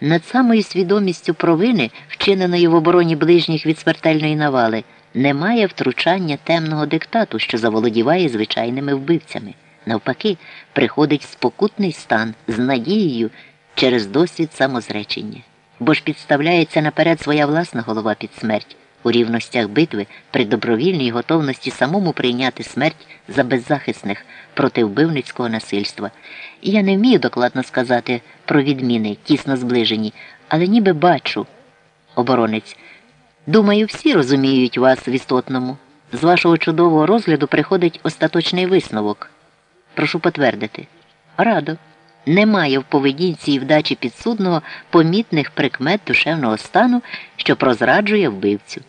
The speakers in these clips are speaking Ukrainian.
Над самою свідомістю провини, вчиненої в обороні ближніх від смертельної навали, немає втручання темного диктату, що заволодіває звичайними вбивцями. Навпаки, приходить спокутний стан з надією через досвід самозречення, бо ж підставляється наперед своя власна голова під смерть у рівностях битви при добровільній готовності самому прийняти смерть за беззахисних проти вбивницького насильства. І я не вмію докладно сказати про відміни, тісно зближені, але ніби бачу, оборонець. Думаю, всі розуміють вас в істотному. З вашого чудового розгляду приходить остаточний висновок. Прошу потвердити. Радо. Немає в поведінці і вдачі підсудного помітних прикмет душевного стану, що прозраджує вбивцю.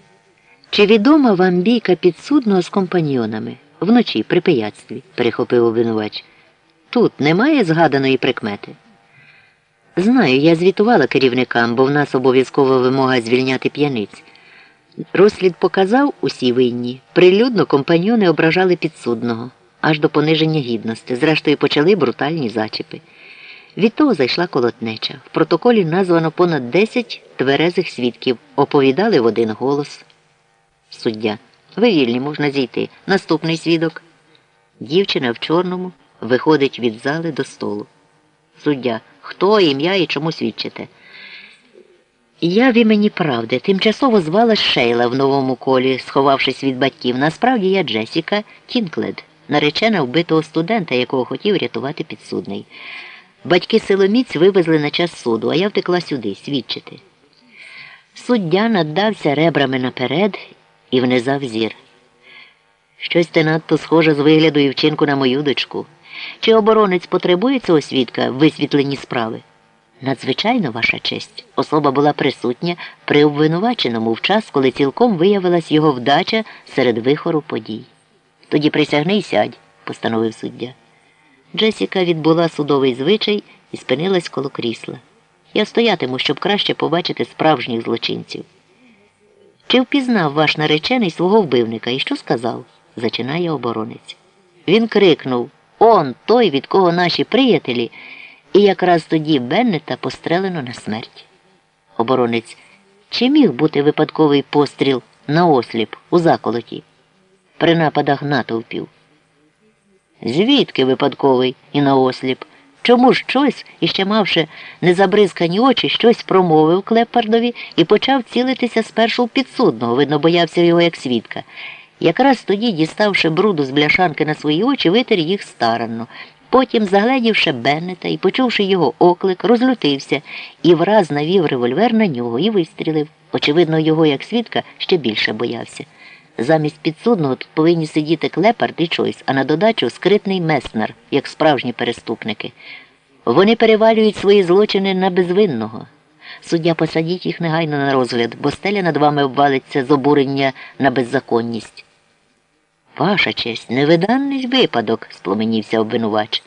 Чи відома вам бійка підсудного з компаньйонами вночі при пияцтві? перехопив обвинувач. Тут немає згаданої прикмети. Знаю, я звітувала керівникам, бо в нас обов'язкова вимога звільняти п'яниць. Розслід показав усі винні. Прилюдно компаньйони ображали підсудного, аж до пониження гідності. Зрештою, почали брутальні зачіпи. Від того зайшла колотнеча. В протоколі названо понад 10 тверезих свідків, оповідали в один голос. Суддя. Ви вільні, можна зійти. Наступний свідок. Дівчина в чорному виходить від зали до столу. Суддя. Хто ім'я і чому свідчите? Я в імені правди тимчасово звалась Шейла в новому колі, сховавшись від батьків. Насправді я Джесіка Тінклед, наречена вбитого студента, якого хотів рятувати підсудний. Батьки силоміць вивезли на час суду, а я втекла сюди свідчити. Суддя наддався ребрами наперед і внизав зір. Щось ти надто схоже з вигляду і вчинку на мою дочку. Чи оборонець потребує цього свідка в висвітленні справи? Надзвичайно, ваша честь, особа була присутня при обвинуваченому в час, коли цілком виявилась його вдача серед вихору подій. Тоді присягни й сядь, постановив суддя. Джесіка відбула судовий звичай і спинилась коло крісла. Я стоятиму, щоб краще побачити справжніх злочинців. Чи впізнав ваш наречений свого вбивника і що сказав? зачинає оборонець. Він крикнув Он той, від кого наші приятелі, і якраз тоді Беннета пострелено на смерть. Оборонець, чи міг бути випадковий постріл на осліп у заколоті при нападах натовпів? Звідки випадковий і наосліп? Чому ж щось, іще мавши незабризкані очі, щось промовив Клепардові і почав цілитися спершу в підсудного, видно, боявся його як свідка. Якраз тоді, діставши бруду з бляшанки на свої очі, витер їх старанно. Потім, загледівши Беннета і почувши його оклик, розлютився і враз навів револьвер на нього і вистрілив. Очевидно, його як свідка ще більше боявся. Замість підсудного тут повинні сидіти Клепард і Чойс, а на додачу скритний Меснер, як справжні переступники. Вони перевалюють свої злочини на безвинного. Суддя посадіть їх негайно на розгляд, бо стеля над вами обвалиться з обурення на беззаконність. Ваша честь, невиданний випадок, спломенівся обвинувач.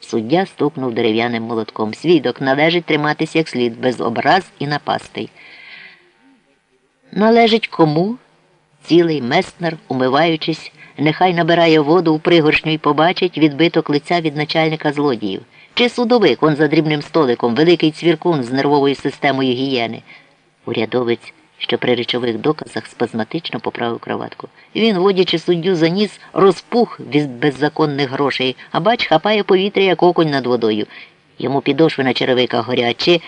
Суддя стукнув дерев'яним молотком. Свідок належить триматися як слід, без образ і напастей. Належить кому? Цілий меснер, умиваючись, нехай набирає воду у пригоршню і побачить відбиток лиця від начальника злодіїв. Чи судовик он за дрібним столиком, великий цвіркун з нервовою системою гієни. Урядовець, що при речових доказах спазматично поправив кроватку. Він, водячи суддю за ніс, розпух від беззаконних грошей, а бач, хапає повітря, як окунь над водою. Йому підошви на черевиках горять. Чи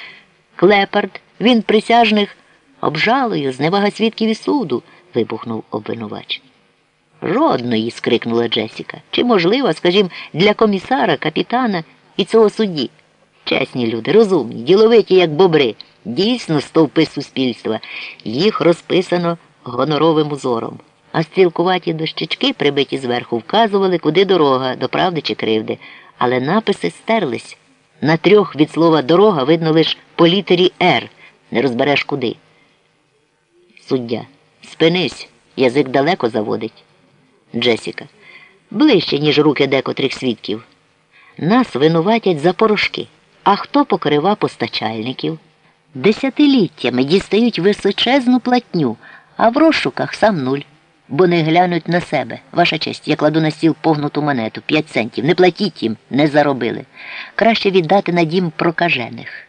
клепард, він присяжних обжалою, зневага свідків і суду вибухнув обвинувач. Жодної. скрикнула Джесіка. Чи можливо, скажімо, для комісара, капітана і цього судді? Чесні люди, розумні, діловиті, як бобри, дійсно стовпи суспільства. Їх розписано гоноровим узором. А стрілкуваті дощечки, прибиті зверху, вказували, куди дорога, до правди чи кривди. Але написи стерлись. На трьох від слова дорога видно лише по літері Р. Не розбереш куди. Суддя. Спинись, язик далеко заводить. Джесіка. Ближче, ніж руки декотрих свідків. Нас винуватять за порошки. А хто покрива постачальників? Десятиліттями дістають височезну платню, а в розшуках сам нуль. Бо не глянуть на себе. Ваша честь, я кладу на стіл погнуту монету, п'ять центів. Не платіть їм, не заробили. Краще віддати на дім прокажених.